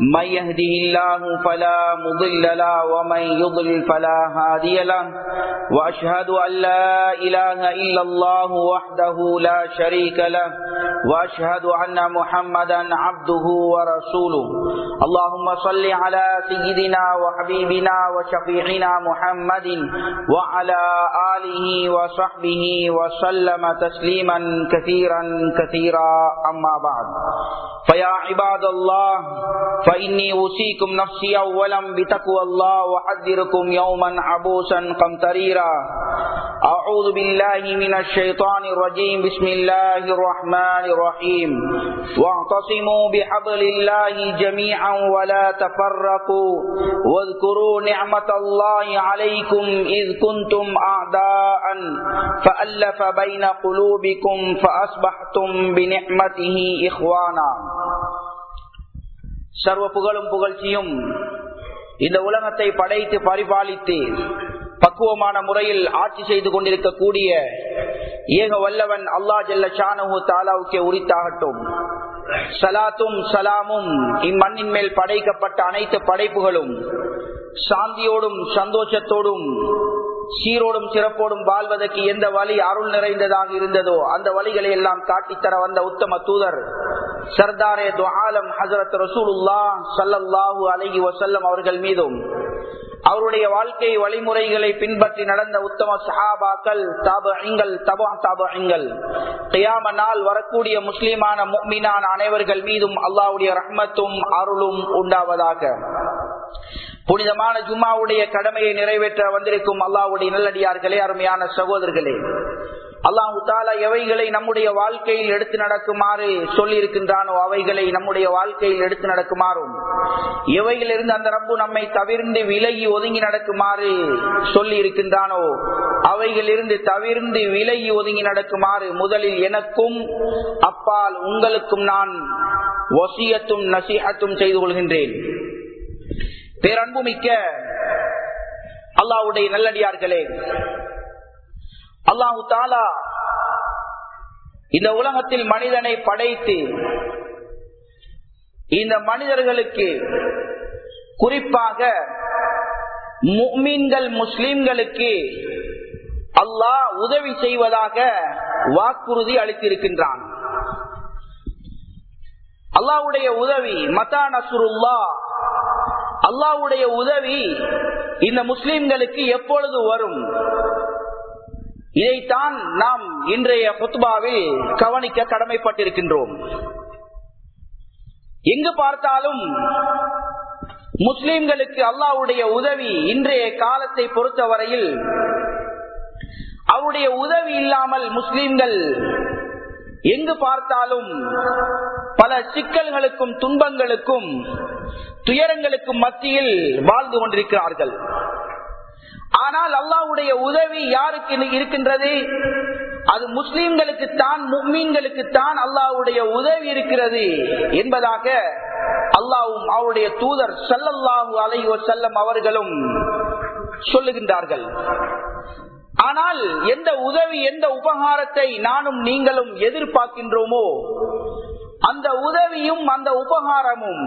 من يهده الله فلا مضل له ومن يضلل فلا هادي له. وأشهد أن لا إله إلا الله وحده لا شريك له. وأشهد أن محمدا عبده ورسوله. اللهم صل على سيدنا وحبيبنا وشفيعنا محمد وعلى آله وصحبه وسلم تسليما كثيرا كثيرا. أما بعد. فيا عباد الله فإني أوصيكم نفسي أولا بتقوى الله وحذركم يوما عبوسا قمطريرا. أعوذ بالله من الشيطان الرجيم. بسم الله الرحمن الرحيم. واعتصموا بحبل الله جميعا ولا تفرقوا. واذكروا نعمة الله عليكم إذ كنتم أعداء. فألف بين قلوبكم فأصبحتم بنعمته إخوانا. சர்வ புகழும் புகழ்ச்சியும் இந்த உலகத்தை படைத்து பரிபாலித்து பக்குவமான முறையில் ஆட்சி செய்து கொண்டிருக்கக்கூடிய ஏக வல்லவன் அல்லா ஜல்ல ஷானு தாலாவுக்கே உரித்தாகட்டும். சலாத்தும் சலாமும் இம்மண்ணின் மேல் படைக்கப்பட்ட அனைத்து படைப்புகளும் சாந்தியோடும் சந்தோஷத்தோடும் சீரோடும் சிறப்போடும் வாழ்வதற்கு எந்த வழி அருள் நிறைந்ததாக இருந்ததோ அந்த வழிகளை எல்லாம் காட்டித்தர வந்த உத்தம தூதர். சர்தாரே துஆலம் ஹசரத் ரசூலுல்லா சல்லல்லாஹு அலஹி வசல்லம் அவர்கள் மீதும். அவருடைய வாழ்க்கை வழிமுறைகளை பின்பற்றி நடந்த உத்தம சஹாபாக்கள் தாபங்கள் தபா தாபங்கள். கியாம நாள் வரக்கூடிய முஸ்லிமான முக்மினான அனைவர்கள் மீதும் அல்லாவுடைய ரஹ்மத்தும் அருளும் உண்டாவதாக. புனிதமான ஜும்மாவுடைய கடமையை நிறைவேற்ற வந்திருக்கும் அல்லாவுடைய நல்லடியார்களே அருமையான சகோதரர்களே. அல்லாஹு தாலா எவைகளை நம்முடைய வாழ்க்கையில் எடுத்து நடக்குமாறு சொல்லி இருக்கின்றானோ அவைகளை நம்முடைய வாழ்க்கையில் எடுத்து நடக்குமாறும். எவைகளிலிருந்து அந்த ரப்பு நம்மை தவிர்ந்து விலகி ஒதுங்கி நடக்குமாறு சொல்லி இருக்கின்றானோ அவைகளிலிருந்து தவிர்ந்து விலகி ஒதுங்கி நடக்குமாறு முதலில் எனக்கும் அப்பால் உங்களுக்கும் நான் வசியத்தும் நசிஹத்தும் செய்து கொள்கின்றேன். பேரன்புமிக்க அல்லாவுடைய நல்லடியார்களே அல்லாஹு தாலா இந்த உலகத்தில் மனிதனை படைத்து இந்த மனிதர்களுக்கு குறிப்பாக முக்மீன்கள் முஸ்லிம்களுக்கு அல்லாஹ் உதவி செய்வதாக வாக்குறுதி அளித்திருக்கின்றான். அல்லாவுடைய உதவி மதா நசுருல்லா அல்லாவுடைய உதவி இந்த முஸ்லிம்களுக்கு எப்பொழுது வரும்? இதைத்தான் நாம் இன்றைய புத்பாவில் கவனிக்க கடமைப்பட்டிருக்கின்றோம். எங்கு பார்த்தாலும் முஸ்லிம்களுக்கு அல்லாவுடைய உதவி இன்றைய காலத்தை பொறுத்தவரையில் அவருடைய உதவி இல்லாமல் முஸ்லிம்கள் எங்கு பார்த்தாலும் பல சிக்கல்களுக்கும் துன்பங்களுக்கும் துயரங்களுக்கும் மத்தியில் வாழ்ந்து கொண்டிருக்கிறார்கள். ஆனால் அல்லாவுடைய உதவி யாருக்கு இருக்கின்றது? அது முஸ்லிம்களுக்கு தான் முக்மீன்களுக்கு தான் அல்லாவுடைய உதவி இருக்கிறது என்பதாக அல்லாவும் அவருடைய தூதர் சல்லல்லாஹு அலையோ செல்லம் அவர்களும் சொல்லுகின்றார்கள். ஆனால் எந்த உதவி எந்த உபகாரத்தை நானும் நீங்களும் எதிர்பார்க்கின்றோமோ அந்த உதவியும் அந்த உபகாரமும்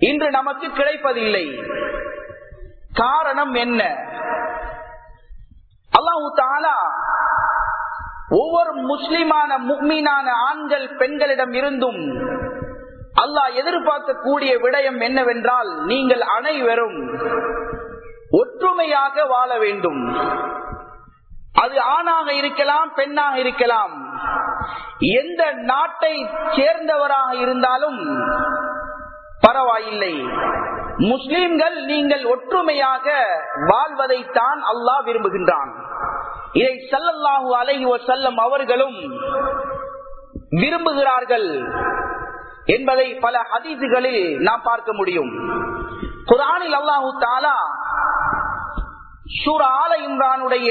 இன்று நமக்கு கிடைப்பதில்லை. காரணம் என்ன? அல்லாஹு தாலா ஒவ்வொரு முஸ்லிமான முக்மீனான ஆண்கள் பெண்களிடம் இருந்தும் அல்லாஹ் எதிர்பார்க்கக்கூடிய விடயம் என்னவென்றால் நீங்கள் அனைவரும் ஒற்றுமையாக வாழ வேண்டும். அது ஆணாக இருக்கலாம் பெண்ணாக இருக்கலாம். எந்த நாட்டை சேர்ந்தவராக இருந்தாலும் பரவாயில்லை. முஸ்லிம்கள் நீங்கள் ஒற்றுமையாக வாழ்வதைத்தான் அல்லாஹ் விரும்புகின்றான். இதை சல்லல்லாஹு அலைஹி செல்லம் அவர்களும் விரும்புகிறார்கள் என்பதை பல ஹதீசுகளில் நாம் பார்க்க முடியும். குரானில் அல்லாஹு தாலா சூர் ஆல இம்ரானுடைய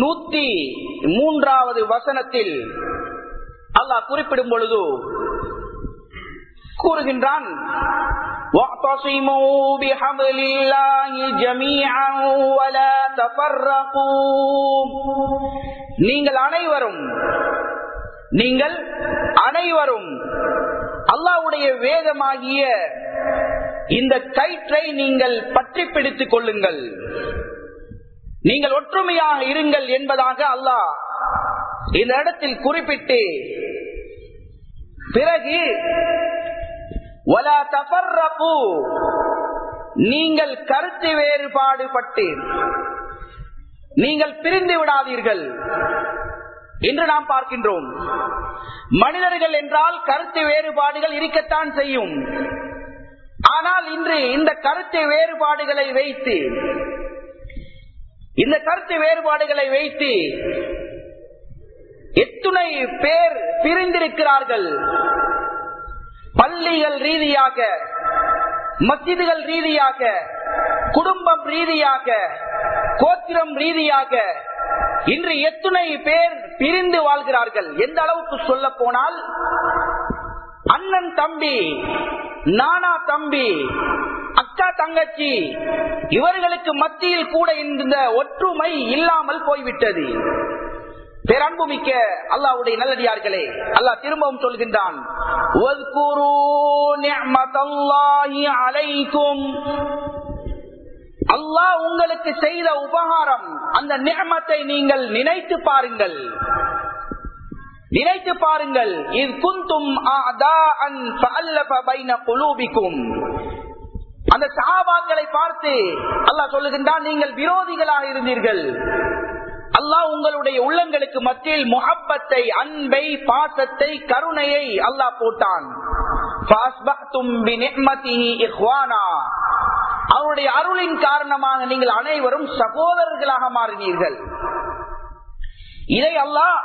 நூத்தி மூன்றாவது வசனத்தில் அல்லாஹ் குறிப்பிடும் பொழுது கூறுகின்றான் واعتصموا بحبل الله جميعا ولا تفرقوا நீங்கள் அனைவரும் நீங்கள் அனைவரும் அல்லாவுடைய வேதமாகிய இந்த கயிற்றை நீங்கள் பற்றி பிடித்துக் கொள்ளுங்கள் நீங்கள் ஒற்றுமையாக இருங்கள் என்பதாக அல்லாஹ் இந்த இடத்தில் குறிப்பிட்டு பிறகு வலா தபர்ரகு நீங்கள் கருத்து வேறுபாடு பட்டு நீங்கள் பிரிந்து விடாதீர்கள். என்று நாம் பார்க்கின்றோம். மனிதர்கள் என்றால் கருத்து வேறுபாடுகள் இருக்கத்தான் செய்யும். ஆனால் இன்று இந்த கருத்து வேறுபாடுகளை வைத்து இந்த கருத்து வேறுபாடுகளை வைத்து எத்துணை பேர் பிரிந்திருக்கிறார்கள். பள்ளிகள் ரீதியாக மசிதுகள் ரீதியாக குடும்பம் ரீதியாக கோத்திரம் ரீதியாக இன்று எத்தனை பேர் பிரிந்து வாழ்கிறார்கள்? எந்த அளவுக்கு சொல்ல போனால் அண்ணன் தம்பி நானா தம்பி அக்கா தங்கச்சி இவர்களுக்கு மத்தியில் கூட இந்த ஒற்றுமை இல்லாமல் போய்விட்டது. பேரன்புமிக்க அல்லாவுடைய நல்லடியார்களே அல்லாஹ் திரும்பவும் சொல்கின்றான் அல்லாஹ் உங்களுக்கு செய்த உபகாரம் அந்த நியமத்தை நீங்கள் நினைத்து பாருங்கள். நினைத்து பாருங்கள் இது குந்தும் அந்த சஹாபாக்களை பார்த்து அல்லாஹ் சொல்லுகின்றான் நீங்கள் விரோதிகளாக இருந்தீர்கள். அல்லாஹ் உங்களுடைய உள்ளங்களுக்கு மத்தியில் முகப்பத்தை அன்பை பாசத்தை கருணையை அல்லாஹ் போட்டான். அவருடைய அருளின் காரணமாக நீங்கள் அனைவரும் சகோதரர்களாக மாறினீர்கள் இதை அல்லாஹ்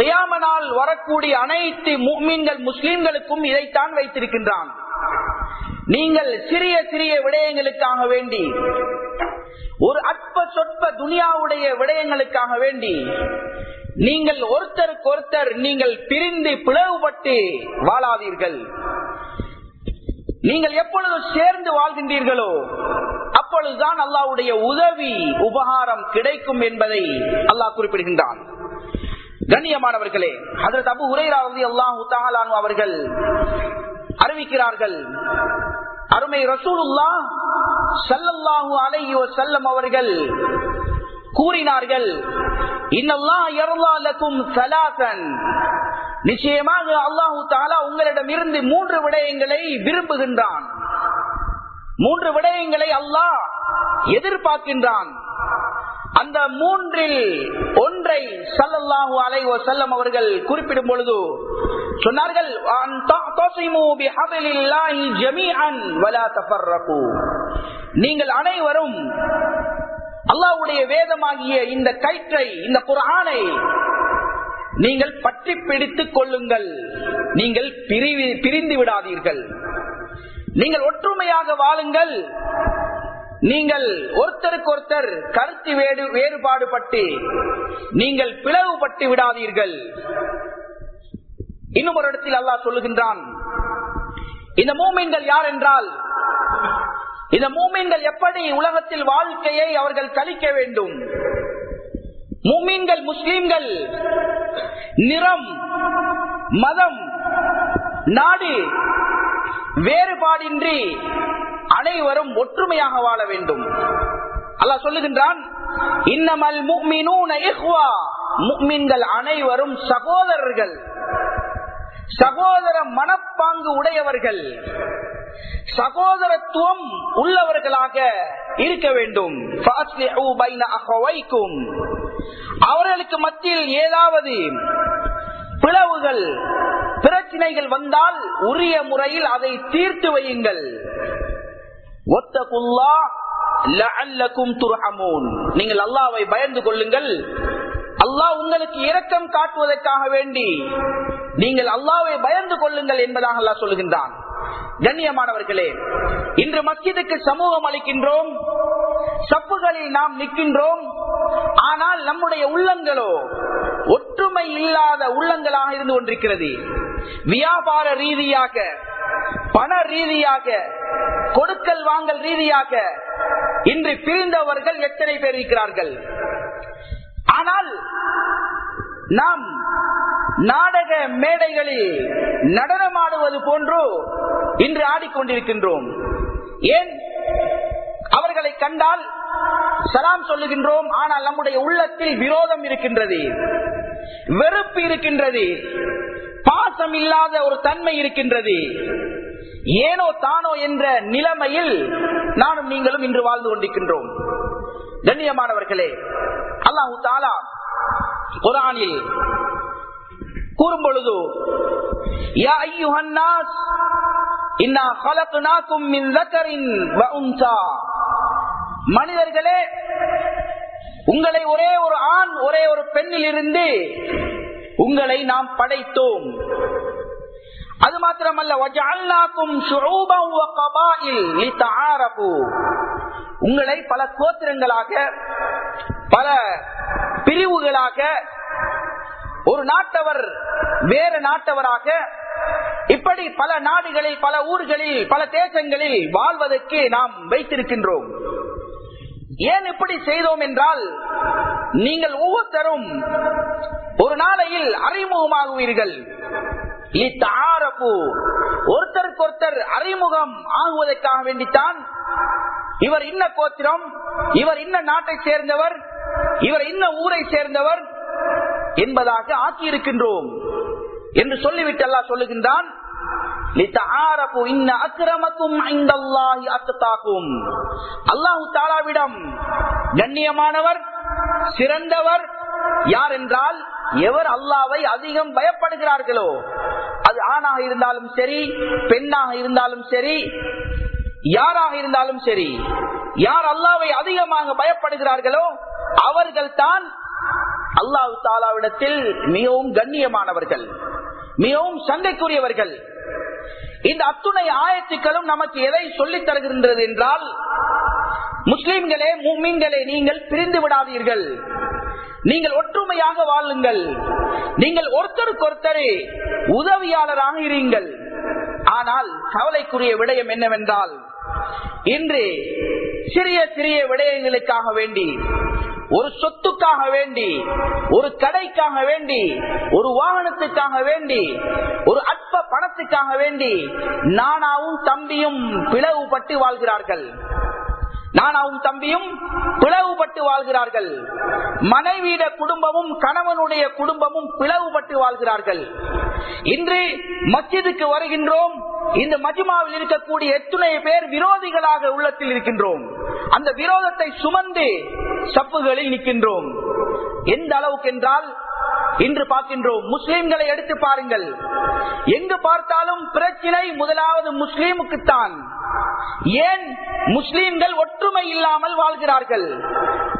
கியாமனால் வரக்கூடிய அனைத்து மீன்கள் முஸ்லிம்களுக்கும் இதைத்தான் வைத்திருக்கின்றான். நீங்கள் சிறிய சிறிய விடயங்களுக்காக வேண்டி ஒரு அற்ப சொற்ப துனியாவுடைய விடயங்களுக்காக வேண்டி நீங்கள் ஒருத்தருக்கு ஒருத்தர் நீங்கள் பிரிந்து பிளவுபட்டு வாழாதீர்கள். நீங்கள் எப்பொழுது சேர்ந்து வாழ்கின்றீர்களோ அப்பொழுதுதான் அல்லாவுடைய உதவி உபகாரம் கிடைக்கும் என்பதை அல்லாஹ் குறிப்பிடுகின்றான். கண்ணியமானவர்களே அதற்கு அபு உரைராவதி அல்லாஹு தாலானு அவர்கள் அறிவிக்கிறார்கள் அருமை ரசூலுல்லா சல்லல்லாஹு அலையோ செல்லம் அவர்கள் கூறினார்கள் லக்கும் நிச்சயமாக அல்லாஹு தாலா உங்களிடம் இருந்து மூன்று விடயங்களை விரும்புகின்றான். மூன்று விடயங்களை அல்லாஹ் எதிர்பார்க்கின்றான். அந்த மூன்றில் ஒன்றை சல்லல்லாஹு அலைஹி செல்லம் அவர்கள் குறிப்பிடும் பொழுது சொன்னார்கள் வலா நீங்கள் அனைவரும் அல்லாவுடைய வேதமாகிய இந்த கயிற்றை இந்த குர்ஆனை நீங்கள் பற்றி பிடித்துக் கொள்ளுங்கள். நீங்கள் பிரிவி- பிரிந்து விடாதீர்கள். நீங்கள் ஒற்றுமையாக வாழுங்கள். நீங்கள் ஒருத்தருக்கு ஒருத்தர் கருத்து வேறு வேறுபாடு பட்டு நீங்கள் பிளவுபட்டு விடாதீர்கள். இன்னும் ஒரு இடத்தில் அல்லாஹ் சொல்லுகின்றான். இந்த மூமீன்கள் யார் என்றால் இந்த மூமீன்கள் எப்படி உலகத்தில் வாழ்க்கையை அவர்கள் கழிக்க வேண்டும்? மூமீன்கள் முஸ்லீம்கள் நிறம் மதம் நாடு வேறுபாடின்றி அனைவரும் ஒற்றுமையாக வாழ வேண்டும். அல்லாஹ் சொல்லுகின்றான் இன்னமல் முஃமினூன இஹ்வா. அனைவரும் சகோதரர்கள். சகோதர மனப்பாங்கு உடையவர்கள் சகோதரத்துவம் உள்ளவர்களாக இருக்க வேண்டும். அவர்களுக்கு மத்தியில் ஏதாவது பிளவுகள் பிரச்சனைகள் வந்தால் உரிய முறையில் அதை தீர்த்து வையுங்கள். ஒத்தகுல்லா லஅல்லக்கும் துர்ஹமூன். நீங்கள் அல்லாவை பயந்து கொள்ளுங்கள். அல்லாஹ் உங்களுக்கு இரக்கம் காட்டுவதற்காக வேண்டி நீங்கள் அல்லாவை பயந்து கொள்ளுங்கள் என்பதாக அல்லா சொல்லுகின்றான். கண்ணியமானவர்களே இன்று மஸ்ஜிதுக்கு சமூகம் அளிக்கின்றோம் சப்புகளில் நாம் நிற்கின்றோம் ஆனால் நம்முடைய உள்ளங்களோ ஒற்றுமை இல்லாத உள்ளங்களாக இருந்து கொண்டிருக்கிறது. வியாபார ரீதியாக பண ரீதியாக கொடுக்கல் வாங்கல் ரீதியாக இன்று பிரிந்தவர்கள் எத்தனை பேர் இருக்கிறார்கள்? ஆனால் நாம் நாடக மேடைகளில் நடனமாடுவது போன்று இன்று ஆடிக்கொண்டிருக்கின்றோம். ஏன்? அவர்களை கண்டால் சலாம் சொல்லுகின்றோம் ஆனால் நம்முடைய உள்ளத்தில் விரோதம் இருக்கின்றது வெறுப்பு இருக்கின்றது பாசம் இல்லாத ஒரு தன்மை இருக்கின்றது. ஏனோ தானோ என்ற நிலைமையில் நானும் நீங்களும் இன்று வாழ்ந்து கொண்டிருக்கின்றோம். கண்ணியமானவர்களே அல்லாஹு தாலா குரானில் கூறும் பொழுது யா மனிதர்களே உங்களை ஒரே ஒரு ஆண் ஒரே ஒரு பெண்ணில் இருந்து உங்களை நாம் படைத்தோம். அது மாத்திரமல்ல உங்களை பல கோத்திரங்களாக பல பிரிவுகளாக ஒரு நாட்டவர் வேறு நாட்டவராக இப்படி பல நாடுகளில் பல ஊர்களில் பல தேசங்களில் வாழ்வதற்கு நாம் வைத்திருக்கின்றோம். ஏன் இப்படி செய்தோம் என்றால் நீங்கள் ஒவ்வொருத்தரும் ஒரு நாளையில் அறிமுகமாகுவீர்கள் ஒருத்தருக்கு ஒருத்தர் அறிமுகம் ஆகுவதற்காக வேண்டித்தான் இவர் இன்ன கோத்திரம் இவர் இன்ன நாட்டை சேர்ந்தவர் இவர் இன்ன ஊரை சேர்ந்தவர் என்பதாக ஆக்கியிருக்கின்றோம். என்று சொல்லிவிட்டு அல்லா சொல்லுகின்றான் அல்லாஹு தாலாவிடம் கண்ணியமானவர் சிறந்தவர் யார் என்றால் எவர் அல்லாவை அதிகம் பயப்படுகிறார்களோ அது ஆணாக இருந்தாலும் சரி பெண்ணாக இருந்தாலும் சரி யாராக இருந்தாலும் சரி யார் அல்லாவை அதிகமாக பயப்படுகிறார்களோ அவர்கள் தான் அல்லாஹு தாலாவிடத்தில் மிகவும் கண்ணியமானவர்கள் மிகவும் சண்டைக்குரியவர்கள் இந்த அத்துணை ஆயத்துக்களும் நமக்கு எதை சொல்லித் தருகின்றது என்றால் முஸ்லிம்களே மும்மீன்களே நீங்கள் பிரிந்து விடாதீர்கள். நீங்கள் ஒற்றுமையாக வாழுங்கள். நீங்கள் ஒருத்தருக்கு ஒருத்தரே உதவியாளராக இருங்கள். ஆனால் கவலைக்குரிய விடயம் என்னவென்றால் இன்று சிறிய சிறிய விடயங்களுக்காக வேண்டி ஒரு சொத்துக்காக வேண்டி ஒரு கடைக்காக வேண்டி ஒரு வாகனத்துக்காக வேண்டி ஒரு அற்ப பணத்துக்காக வேண்டி நானாவும் தம்பியும் பிளவுபட்டு வாழ்கிறார்கள். நானாவும் தம்பியும் பிளவுபட்டு வாழ்கிறார்கள். மனைவியிட குடும்பமும் கணவனுடைய குடும்பமும் பிளவுபட்டு வாழ்கிறார்கள். இன்று மஸ்ஜிதுக்கு வருகின்றோம். இந்த மஜ்மாவில் இருக்கக்கூடிய எத்துணை பேர் விரோதிகளாக உள்ளத்தில் இருக்கின்றோம். அந்த விரோதத்தை சுமந்து சப்புகளில் நிற்கின்றோம். எந்த அளவுக்கு என்றால் இன்று பார்க்கின்றோம். முஸ்லிம்களை எடுத்து பாருங்கள். எங்கு பார்த்தாலும் பிரச்சினை முதலாவது முஸ்லீமுக்குத்தான். ஏன் முஸ்லீம்கள் ஒற்றுமை இல்லாமல் வாழ்கிறார்கள்?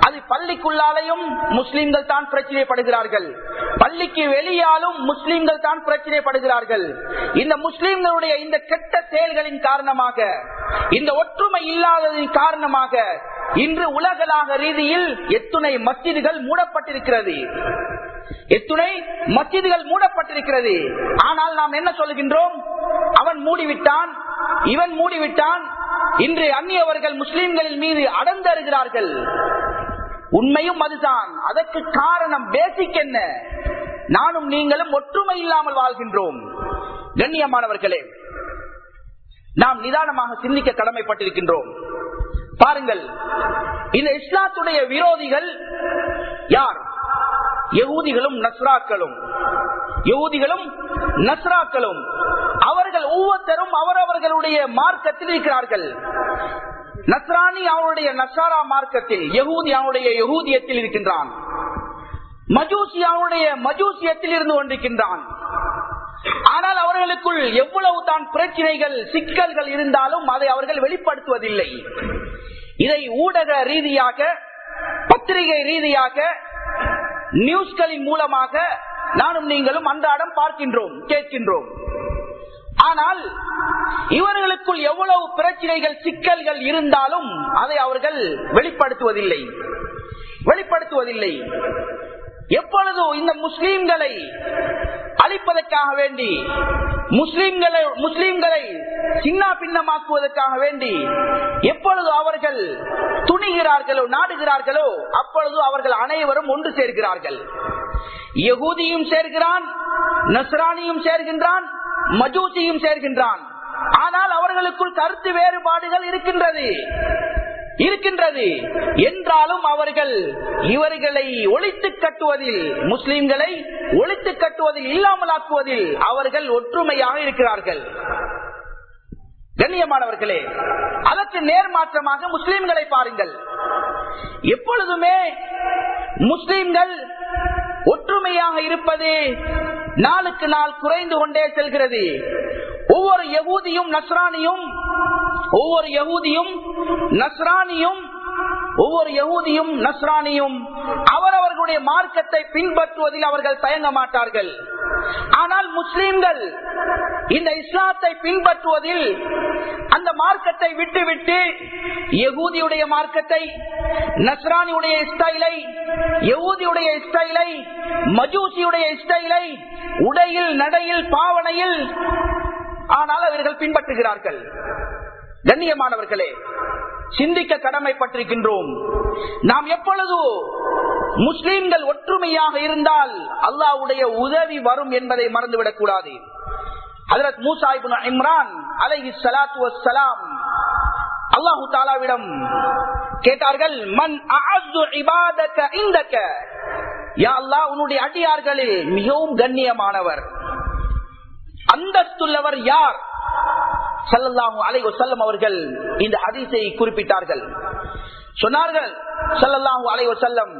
அது பள்ளிக்குள்ளாலையும் முஸ்லீம்கள் தான் பிரச்சனைப்படுகிறார்கள். பள்ளிக்கு வெளியாலும் முஸ்லீம்கள் தான் பிரச்சனைப்படுகிறார்கள். இந்த முஸ்லீம்களுடைய இந்த கெட்ட செயல்களின் காரணமாக இந்த ஒற்றுமை இல்லாததின் காரணமாக இன்று உலகளாக ரீதியில் எத்துணை மசிதிகள் மூடப்பட்டிருக்கிறது. எத்துணை மஸ்ஜிதுகள் மூடப்பட்டிருக்கிறது. ஆனால் நாம் என்ன சொல்லுகின்றோம் அவன் மூடிவிட்டான் இவன் மூடிவிட்டான் இன்று அந்நியவர்கள் முஸ்லிம்களின் மீது அடர்ந்தருகிறார்கள் உண்மையும் அதுதான். அதற்கு காரணம் பேசிக் என்ன? நானும் நீங்களும் ஒற்றுமை இல்லாமல் வாழ்கின்றோம். கண்ணியமானவர்களே நாம் நிதானமாக சிந்திக்க கடமைப்பட்டிருக்கின்றோம். பாருங்கள் இந்த இஸ்லாத்துடைய விரோதிகள் யார்? யகுதிகளும் நஸ்ராக்களும். யகுதிகளும் நஸ்ராக்களும். அவர்கள் ஒவ்வொருத்தரும் அவரவர்களுடைய மார்க்கத்தில் இருக்கிறார்கள். நஸ்ரானி அவனுடைய நசாரா மார்க்கத்தில் யகூதி அவனுடைய யகூதியத்தில் இருக்கின்றான். மஜூசி அவனுடைய மஜூசியத்தில் இருந்து கொண்டிருக்கின்றான். ஆனால் அவர்களுக்குள் எவ்வளவு தான் பிரச்சனைகள் சிக்கல்கள் இருந்தாலும் அதை அவர்கள் வெளிப்படுத்துவதில்லை. இதை ஊடக ரீதியாக பத்திரிகை ரீதியாக நியூஸ்களின் மூலமாக நானும் நீங்களும் அன்றாடம் பார்க்கின்றோம் கேட்கின்றோம். ஆனால் இவர்களுக்குள் எவ்வளவு பிரச்சனைகள் சிக்கல்கள் இருந்தாலும் அதை அவர்கள் வெளிப்படுத்துவதில்லை. வெளிப்படுத்துவதில்லை. எப்பொழுதோ இந்த முஸ்லீம்களை அழிப்பதற்காக வேண்டி முஸ்லிம்களை முஸ்லிம்களை சின்ன பின்னமாக்குவதற்காக வேண்டி எப்பொழுது அவர்கள் துணிகிறார்களோ நாடுகிறார்களோ அப்பொழுது அவர்கள் அனைவரும் ஒன்று சேர்கிறார்கள். யகூதியும் சேர்கிறான் நஸ்ரானியும் சேர்கின்றான் மஜூசியும் சேர்கின்றான். ஆனால் அவர்களுக்குள் கருத்து வேறுபாடுகள் இருக்கின்றது. இருக்கின்றது. என்றாலும் அவர்கள் இவர்களை ஒழித்து கட்டுவதில் முஸ்லிம்களை ஒழித்து கட்டுவதில் இல்லாமலாக்குவதில் அவர்கள் ஒற்றுமையாக இருக்கிறார்கள். கண்ணியமானவர்களே அதற்கு நேர்மாற்றமாக முஸ்லிம்களை பாருங்கள். எப்பொழுதுமே முஸ்லிம்கள் ஒற்றுமையாக இருப்பது நாளுக்கு நாள் குறைந்து கொண்டே செல்கிறது. ஒவ்வொரு யகூதியும் நஸ்ரானியும் ஒவ்வொரு யகூதியும் நஸ்ரானியும் ஒவ்வொரு யகுதியும் நஸ்ரானியும் அவரவர்களுடைய மார்க்கத்தை பின்பற்றுவதில் அவர்கள் தயங்க மாட்டார்கள். ஆனால் முஸ்லீம்கள் இந்த இஸ்லாத்தை பின்பற்றுவதில் அந்த மார்க்கத்தை விட்டுவிட்டு யகூதியுடைய மார்க்கத்தை நஸ்ரானியுடைய ஸ்டைலை யகூதியுடைய ஸ்டைலை மஜூசியுடைய ஸ்டைலை உடையில் நடையில் பாவனையில் ஆனால் அவர்கள் பின்பற்றுகிறார்கள். கண்ணியமானவர்களே சிந்திக்க கடமைப்பட்டிருக்கின்றோம். நாம் எப்பொழுது முஸ்லிம்கள் ஒற்றுமையாக இருந்தால் அல்லாவுடைய உதவி வரும் என்பதை மறந்துவிடக் கூடாது. ஹதரத் மூசாஹிபுன் இம்ரான் அலஹி சலாத்து வலாம் அல்லாஹு தாலாவிடம் கேட்டார்கள் மன் அஅஸ்ஸு இபாதக இந்தக்க யா அல்லாஹ் உன்னுடைய அடியார்களில் மிகவும் கண்ணியமானவர். அந்தஸ்துள்ளவர் யார்? சல்லல்லாஹு அலைஹி வஸல்லம் அவர்கள் இந்த ஹதீஸை குறிப்பிட்டார்கள். சொன்னார்கள் சல்லல்லாஹு அலைஹி வஸல்லம்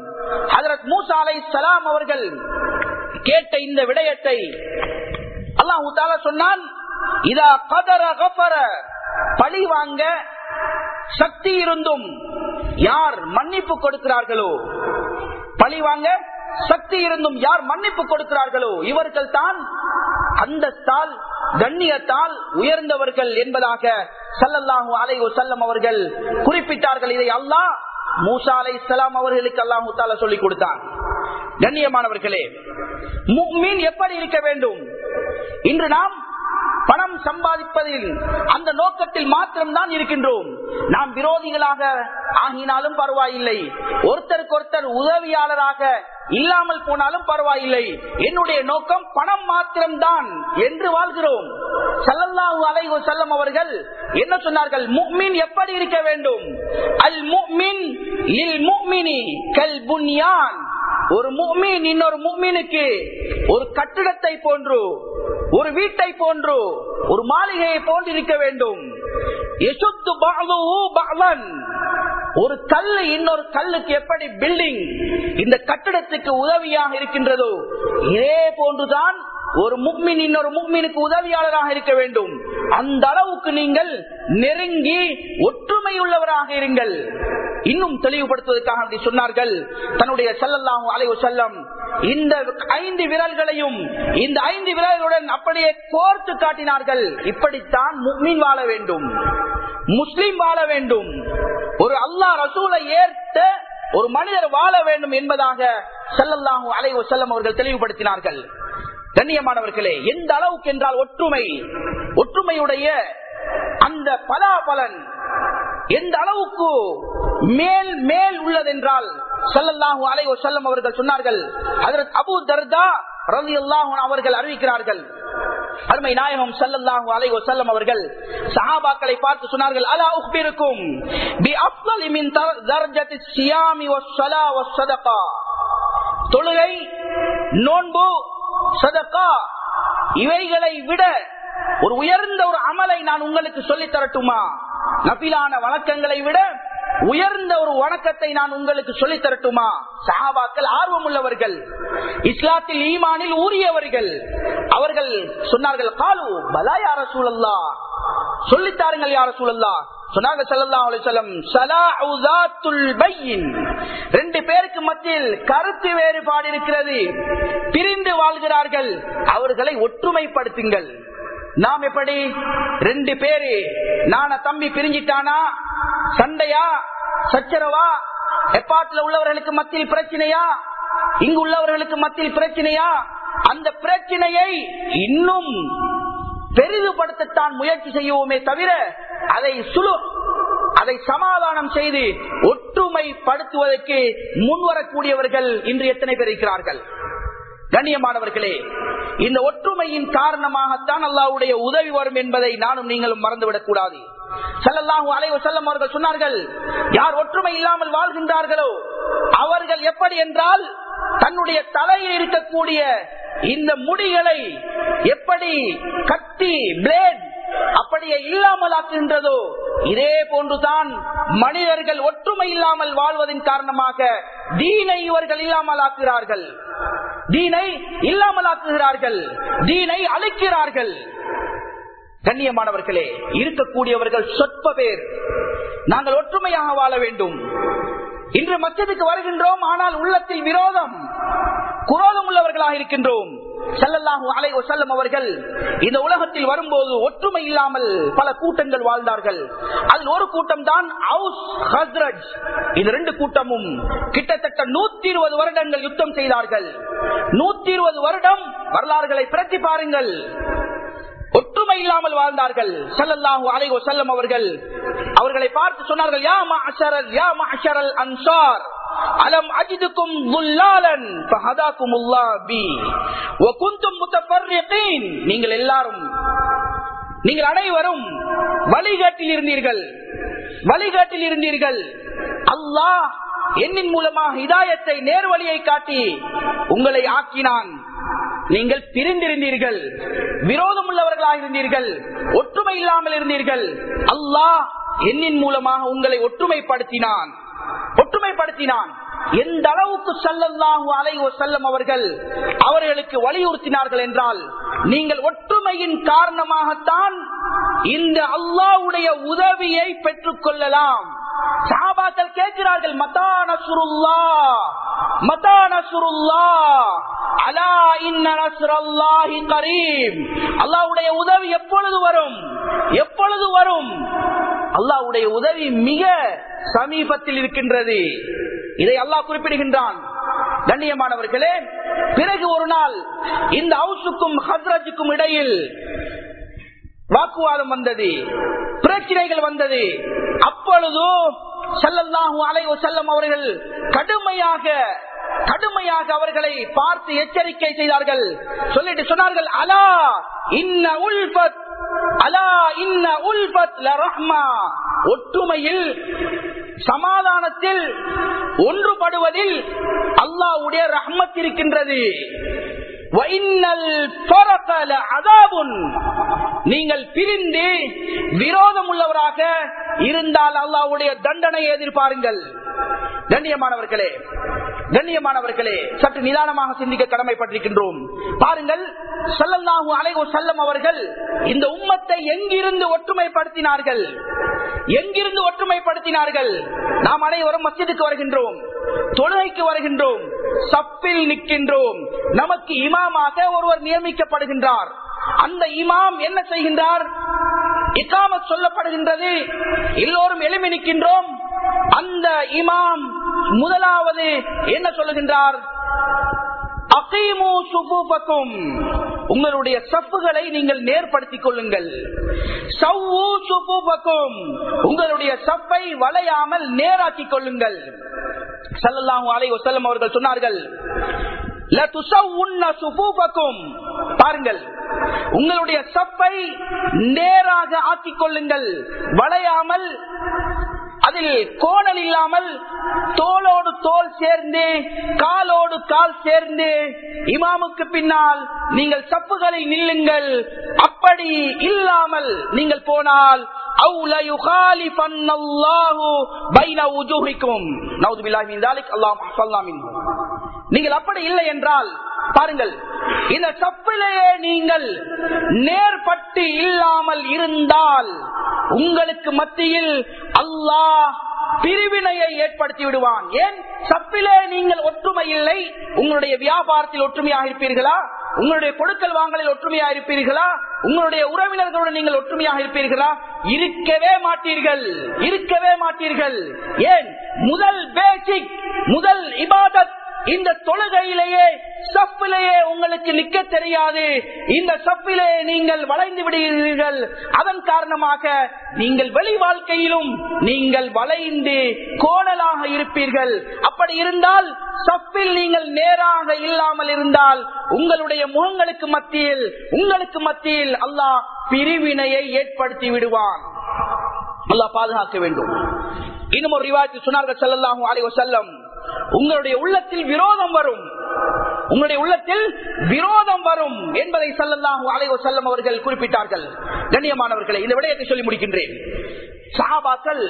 ஹஜரத் மூசா அலைஹிஸ்ஸலாம் அவர்கள் கேட்ட இந்த விடயத்தை அல்லாஹு தாலா சொன்னான் இதா கதர கஃபர பழி வாங்க சக்தி இருந்தும் யார் மன்னிப்பு கொடுக்கிறார்களோ? பழி வாங்க சக்தி இருந்தும் யார் மன்னிப்பு கொடுக்கிறார்களோ? இவர்கள் தான் அந்தஸ்தால் கண்ணியத்தால் உயர்ந்தவர்கள் என்பதாக சல்லல்லாஹு அலை செல்லம் அவர்கள் குறிப்பிட்டார்கள். இதை அல்லாஹ் மூசா அலை இஸ்லாம் அவர்களுக்கு அல்லாஹு தால சொல்லிக் கொடுத்தார் கண்ணியமானவர்களே மீன் எப்படி இருக்க வேண்டும்? இன்று நாம் பணம் சம்பாதிப்பதில் அந்த நோக்கத்தில் மாத்திரம்தான் இருக்கின்றோம். நாம் விரோதிகளாக ஆகினாலும் பரவாயில்லை. ஒருத்தருக்கு ஒருத்தர் உதவியாளராக இல்லாமல் போனாலும் பரவாயில்லை. என்னுடைய நோக்கம் பணம் மாத்திரம்தான் என்று வாழ்கிறோம். சல்லல்லாஹு அலைஹி செல்லம் அவர்கள் என்ன சொன்னார்கள்? முக்மின் எப்படி இருக்க வேண்டும்? அல் முக்மின் இல் முக்மினி கல் புன்யான். ஒரு முக்மீன் இன்னொரு முக்மீனுக்கு ஒரு கட்டிடத்தை போன்று ஒரு வீட்டை போன்று ஒரு மாளிகையை போன்று இருக்க வேண்டும் ஒரு கல்லு இன்னொரு கல்லுக்கு எப்படி பில்டிங் இந்த கட்டிடத்துக்கு உதவியாக இருக்கின்றதோ இதே போன்றுதான் ஒரு முக்மின் இன்னொரு முக்மினுக்கு உதவியாளராக இருக்க வேண்டும். அந்த அளவுக்கு நீங்கள் நெருங்கி ஒற்றுமையுள்ளவராக இருங்கள். இன்னும் தெளிவுபடுத்துவதற்காக சொன்னார்கள். தன்னுடைய செல்லல்லாஹு அலைவு செல்லம் இந்த ஐந்து விரல்களையும் இந்த ஐந்து விரல்களுடன் அப்படியே கோர்த்து காட்டினார்கள். இப்படித்தான் முக்மீன் வாழ வேண்டும். முஸ்லிம் வாழ வேண்டும். ஒரு அல்லாஹ் ரசூலை ஏற்ற ஒரு மனிதர் வாழ வேண்டும் என்பதாக செல்லல்லாஹு அலைவு செல்லம் அவர்கள் தெளிவுபடுத்தினார்கள். கண்ணியமானவர்களே எந்த அளவுக்கு என்றால் ஒற்றுமை ஒற்றுமையுடைய அந்த பலாபலன் எந்த அளவுக்கு மேல் மேல் உள்ளதென்றால் சல்லல்லாஹு அலை செல்லம் அவர்கள் சொன்னார்கள். அதற்கு அபு தர்தா ரவி அவர்கள் அறிவிக்கிறார்கள். அருமை நாயகம் சல்லல்லாஹு அலை செல்லம் அவர்கள் சஹாபாக்களை பார்த்து சொன்னார்கள் அலா உக்பிருக்கும் பி அஃலி மின் தர்ஜதி சியாமி வஸ்ஸலா வஸ்ஸதகா தொழுகை நோன்பு சதகா இவைகளை விட ஒரு உயர்ந்த ஒரு அமலை நான் உங்களுக்கு சொல்லி தரட்டுமா? நபிலான வணக்கங்களை விட உயர்ந்த ஒரு வணக்கத்தை நான் உங்களுக்கு சொல்லி தரட்டுமா? சஹாபாக்கள் ஆர்வம் உள்ளவர்கள் இஸ்லாத்தில் ஈமானில் ஊறியவர்கள். அவர்கள் சொன்னார்கள் காலு பலா யார சூழல்லா சொல்லித்தாருங்கள் யார சூழல்லா சொன்னாங்க ரெண்டு பேருக்கு மத்தியில் கருத்து வேறுபாடு இருக்கிறது. பிரிந்து வாழ்கிறார்கள். அவர்களை ஒற்றுமைப்படுத்துங்கள். நாம் எப்படி? ரெண்டு பேரு. நான தம்பி பிரிஞ்சிட்டானா? சண்டையா? சச்சரவா? எப்பாட்டில் உள்ளவர்களுக்கு மத்தியில் பிரச்சனையா? இங்கு உள்ளவர்களுக்கு மத்தியில் பிரச்சனையா? அந்த பிரச்சனையை இன்னும் பெரிதுபடுத்தத்தான் முயற்சி செய்வோமே தவிர அதை சுழு அதை சமாதானம் செய்து ஒற்றுமைப்படுத்துவதற்கு முன்வரக்கூடியவர்கள் இன்று எத்தனை பேர் இருக்கிறார்கள்? கண்ணியமானவர்களே இந்த ஒற்றுமையின் காரணமாகத்தான் அல்லாவுடைய உதவி வரும் என்பதை நானும் நீங்களும் மறந்துவிடக் கூடாது சல்லல்லாஹு அலைவ செல்லம் அவர்கள் சொன்னார்கள் யார் ஒற்றுமை இல்லாமல் வாழ்கின்றார்களோ அவர்கள் எப்படி என்றால் தன்னுடைய தலையில் இருக்கக்கூடிய இந்த முடிகளை எப்படி கத்தி பிளேட் அப்படியே இல்லாமல் ஆக்குகின்றதோ இதே போன்றுதான் மனிதர்கள் ஒற்றுமை இல்லாமல் வாழ்வதன் காரணமாக தீனை இவர்கள் இல்லாமல் ஆக்குகிறார்கள். தீனை இல்லாமலாக்குகிறார்கள். தீனை அழைக்கிறார்கள். கண்ணியமானவர்களே இருக்கக்கூடியவர்கள் சொற்ப பேர். நாங்கள் ஒற்றுமையாக வாழ வேண்டும். இன்று மக்களுக்கு வருகின்றோம் ஆனால் உள்ளத்தில் விரோதம். குரோதம் உள்ளவர்களாக இருக்கின்றோம். செல்லல்லாஹு அலை செல்லும் அவர்கள் இந்த உலகத்தில் வரும்போது ஒற்றுமை இல்லாமல் பல கூட்டங்கள் வாழ்ந்தார்கள். அதில் ஒரு கூட்டம் தான் இந்த ரெண்டு கூட்டமும் கிட்டத்தட்ட நூத்தி இருபது வருடங்கள் யுத்தம் செய்தார்கள். நூத்தி இருபது வருடம் வரலாறுகளை பிறத்தி பாருங்கள். ஒற்றுமை இல்லாமல் வாழ்ந்தார்கள். செல்லல்லாஹு அலைஹி செல்லும் அவர்கள். அவர்களை பார்த்து சொன்னார்கள் யா மா மஅஷரல் யா மா மஅஷரல் அன்சார். அலம் அஜிதுக்கும் துல்லாலன் பி முத்தஃபர்ரிகீன் நீங்கள் எல்லாரும் நீங்கள் அனைவரும் வழிகாட்டில் இருந்தீர்கள். வழிகாட்டில் இருந்தீர்கள். அல்லாஹ் என்னின் மூலமாக இதாயத்தை நேர்வழியை காட்டி உங்களை ஆக்கினான். நீங்கள் பிரிந்திருந்தீர்கள். விரோதம் உள்ளவர்களாக இருந்தீர்கள். ஒற்றுமை இல்லாமல் இருந்தீர்கள். அல்லாஹ் என்னின் மூலமாக உங்களை ஒற்றுமைப்படுத்தினான். ஒற்றுமைப்படுத்தினான். எந்த அளவுக்கு செல்லல்லாஹு அலை செல்லம் அவர்கள் அவர்களுக்கு வலியுறுத்தினார்கள் என்றால் நீங்கள் ஒற்றுமையின் காரணமாகத்தான் இந்த அல்லாஹ்வுடைய உதவியை பெற்றுக் கொள்ளலாம். சாபாக்கள் கேட்கிறார்கள் மதான சுருல்லா மதான சுருல்லா அலா இன்னி கரீம். அல்லாஹ்வுடைய உதவி எப்பொழுது வரும்? எப்பொழுது வரும்? அல்லாஹ்வுடைய உதவி மிக சமீபத்தில் இருக்கின்றது. இதை அல்லாஹ் குறிப்பிடுகின்றான். கண்ணியமானவர்களே பிறகு ஒரு நாள் இந்த ஹவுசுக்கும் ஹஸ்ரஜுக்கும் இடையில் வாக்குவாதம் வந்தது பிரச்சனைகள் வந்தது. அப்பொழுதும் செல்லல்லாஹு அலைவ செல்லம் அவர்கள் கடுமையாக கடுமையாக அவர்களை பார்த்து எச்சரிக்கை செய்தார்கள். சொல்லிட்டு சொன்னார்கள் அலா இன்ன உல்பத் அலா இன்ன உல்பத் ரஹ்மா ஒற்றுமையில் சமாதானத்தில் ஒன்றுபடுவதில் அல்லாவுடைய ரஹ்மத் இருக்கின்றது. நீங்கள் பிரிந்து விரோதம் உள்ளவராக இருந்தால் அல்லாவுடைய தண்டனை எதிர்பாருங்கள். கண்ணியமானவர்களே கண்ணியமானவர்களே சற்று நிதானமாக சிந்திக்க கடமைப்பட்டிருக்கின்றோம். பாருங்கள் சல்லல்லாஹு அலைகோ செல்லம் அவர்கள் இந்த உம்மத்தை எங்கிருந்து ஒற்றுமைப்படுத்தினார்கள்? எங்கிருந்து ஒற்றுமைப்படுத்தினார்கள்? நாம் அனைவரும் மசிதுக்கு வருகின்றோம் தொழுகைக்கு வருகின்றோம் சப்பில் நிற்கின்றோம். நமக்கு இமாமாக ஒருவர் நியமிக்கப்படுகின்றார். அந்த இமாம் என்ன செய்கின்றார்? இக்காம சொல்லப்படுகின்றது. எல்லோரும் எழுமி நிற்கின்றோம். அந்த இமாம் முதலாவது என்ன சொல்லுகின்றார்? அகீமு சுபூபக்கும். உங்களுடைய சப்புகளை நீங்கள் நேர்படுத்திக் கொள்ளுங்கள். சவ்வு சுபூபக்கும். உங்களுடைய சப்பை வளையாமல் நேராக்கிக் கொள்ளுங்கள். சல்லல்லாஹு அலைஹி அவர்கள் சொன்னார்கள் பாருங்கள் உங்களுடைய சப்பை நேராக ஆக்கிக் கொள்ளுங்கள். வளையாமல் அதில் கோணல் இல்லாமல் தோளோடு தோல் சேர்ந்து காலோடு கால் சேர்ந்து இமாமுக்கு பின்னால் நீங்கள் சப்புகளை நில்லுங்கள். அப்படி இல்லாமல் நீங்கள் போனால் நீங்கள் அப்படி இல்லை என்றால் பாருங்கள் இந்த சப்பிலேயே நீங்கள் நேர்பட்டு இல்லாமல் இருந்தால் உங்களுக்கு மத்தியில் அல்லாஹ் பிரிவினையை ஏற்படுத்தி விடுவான். ஏன்? சப்பிலே நீங்கள் ஒற்றுமை இல்லை. உங்களுடைய வியாபாரத்தில் ஒற்றுமையாக இருப்பீர்களா? உங்களுடைய கொடுக்கல் வாங்கலில் ஒற்றுமையாக இருப்பீர்களா? உங்களுடைய உறவினர்களுடன் நீங்கள் ஒற்றுமையாக இருப்பீர்களா? இருக்கவே மாட்டீர்கள். இருக்கவே மாட்டீர்கள். ஏன்? முதல் பேசிக் முதல் இபாதத் இந்த தொழுகையிலேயே சப்பிலேயே உங்களுக்கு நிக்க தெரியாது. இந்த சப்பிலே நீங்கள் வளைந்து விடுகிறீர்கள். அதன் காரணமாக நீங்கள் வெளி வாழ்க்கையிலும் நீங்கள் வளைந்து கோணலாக இருப்பீர்கள். அப்படி இருந்தால் சப்பில் நீங்கள் நேராக இல்லாமல் இருந்தால் உங்களுடைய முகங்களுக்கு மத்தியில் உங்களுக்கு மத்தியில் அல்லாஹ் பிரிவினையை ஏற்படுத்தி விடுவான். அல்லாஹ் பாதுகாக்க வேண்டும். இன்னும் ஒரு ரிவாயத்தில் சொன்னார்கள் ஸல்லல்லாஹு அலைஹி உங்களுடைய உள்ளத்தில் விரோதம் வரும். உங்களுடைய உள்ளத்தில் விரோதம் வரும் என்பதை சல்லல்லாஹு அலைஹி செல்லம் அவர்கள் குறிப்பிட்டார்கள். கண்ணியமானவர்களை இந்த விடயத்தை சொல்லி முடிக்கின்றேன். சஹாபாக்கள்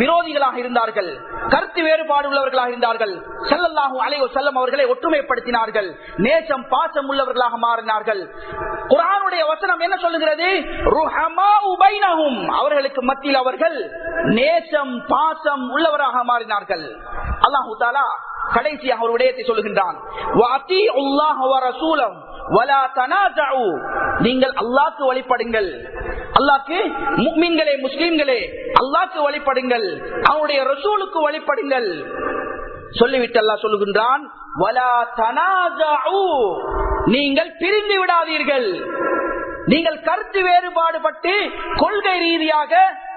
விரோதிகளாக இருந்தார்கள் கருத்து வேறுபாடு உள்ளவர்களாக இருந்தார்கள் செல்லல்லாஹு அலையோ செல்லம் அவர்களை ஒற்றுமைப்படுத்தினார்கள் நேசம் பாசம் உள்ளவர்களாக மாறினார்கள். குரானுடைய வசனம் என்ன சொல்லுகிறது? அவர்களுக்கு மத்தியில் அவர்கள் நேசம் பாசம் உள்ளவராக மாறினார்கள். அல்லாஹு தாலா கடைசியாக ஒரு விடயத்தை சொல்லுகின்றான். நீங்கள் அல்லாக்கு வழிபடுங்கள். அல்லாக்கு முக்மீன்களே முஸ்லீம்களே அல்லாக்கு வழிபடுங்கள். அவனுடைய ரசூலுக்கு வழிபடுங்கள். சொல்லிவிட்டு அல்லாஹ் சொல்லுகின்றான் "வலா நீங்கள் பிரிந்து விடாதீர்கள் நீங்கள் கருத்து வேறுபாடு பட்டு கொள்கை ரீதியாக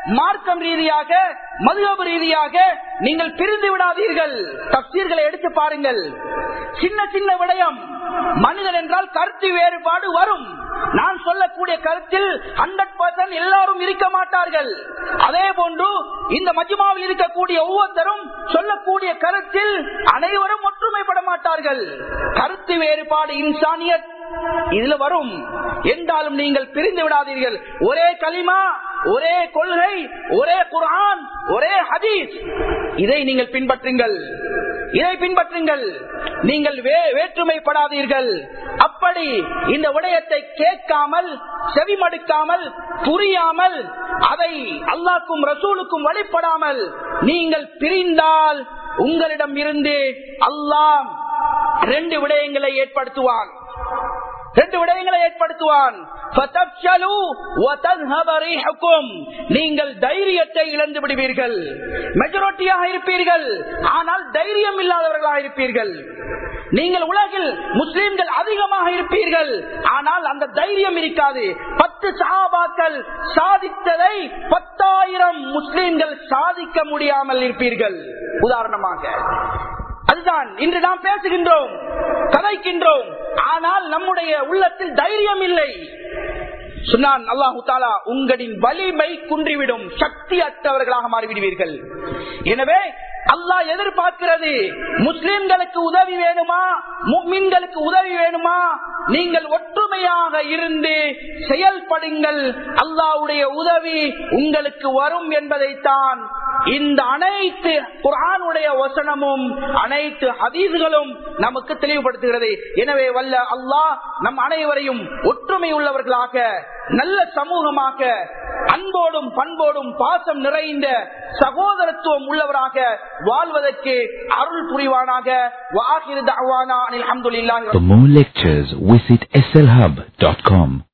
மார்க்கம் ரீதியாக மதுகபு ரீதியாக நீங்கள் பிரிந்து விடாதீர்கள். தப்சீர்களை எடுத்து பாருங்கள். சின்ன சின்ன விடயம். மனிதன் என்றால் கருத்து வேறுபாடு வரும். நான் சொல்லக்கூடிய கருத்தில் ஹண்ட்ரட் பர்சன்ட் எல்லாரும் இருக்க மாட்டார்கள். அதே போன்று இந்த மஜ்மாவில் இருக்கக்கூடிய ஒவ்வொருத்தரும் சொல்லக்கூடிய கருத்தில் அனைவரும் ஒற்றுமைப்பட மாட்டார்கள். கருத்து வேறுபாடு இன்சானியத். இதுல வரும். என்றாலும் நீங்கள் பிரிந்து விடாதீர்கள். ஒரே களிமா ஒரே கொள்கை ஒரே குரான் ஒரே ஹதீஸ். இதை நீங்கள் பின்பற்றுங்கள். இதை பின்பற்றுங்கள். நீங்கள் வே- வேற்றுமைப்படாதீர்கள். அப்படி இந்த விடயத்தை கேட்காமல் செவிமடுக்காமல் புரியாமல் அதை அல்லாக்கும் ரசூலுக்கும் வழிபடாமல் நீங்கள் பிரிந்தால் உங்களிடம் இருந்து அல்லாஹ் ரெண்டு விடயங்களை ஏற்படுத்துவான். ரெண்டு விடயங்களை ஏற்படுத்துவான். நீங்கள் தைரியத்தை இழந்து விடுவீர்கள். மெஜாரிட்டியாக இருப்பீர்கள். ஆனால் தைரியம் இல்லாதவர்களாக இருப்பீர்கள். நீங்கள் உலகில் முஸ்லீம்கள் அதிகமாக இருப்பீர்கள். ஆனால் அந்த தைரியம் இருக்காது. பத்து சகாபாக்கள் சாதித்ததை பத்தாயிரம் முஸ்லீம்கள் சாதிக்க முடியாமல் இருப்பீர்கள். உதாரணமாக. அதுதான் இன்று நாம் பேசுகின்றோம் கதைக்கின்றோம். ஆனால் நம்முடைய உள்ளத்தில் தைரியம் இல்லை. சொன்னான் அல்லாஹு தாலா உங்களின் வலிமை குன்றிவிடும். சக்தி அற்றவர்களாக மாறிவிடுவீர்கள். எனவே அல்லாஹ் எதிர்பார்க்கிறது முஸ்லிம்களுக்கு உதவி வேணுமா? முக்மின்களுக்கு உதவி வேணுமா? நீங்கள் ஒற்றுமையாக இருந்து செயல்படுங்கள். அல்லாஹ்வுடைய உதவி உங்களுக்கு வரும் என்பதைத்தான் இந்த அனைத்து குரானுடைய வசனமும் அனைத்து ஹதீஸ்களும் நமக்கு தெளிவுபடுத்துகிறது எனவே வல்ல அல்லாஹ் நம் அனைவரையும் ஒற்றுமை உள்ளவர்களாக நல்ல சமூகமாக அன்போடும் பண்போடும் பாசம் நிறைந்த சகோதரத்துவம் உள்ளவராக வாழ்வதற்கு அருள் புரிவானாக வாஹிர் தஅவானா அனில் அஹமதுல்லாஹி For more lectures, visit slhub.com.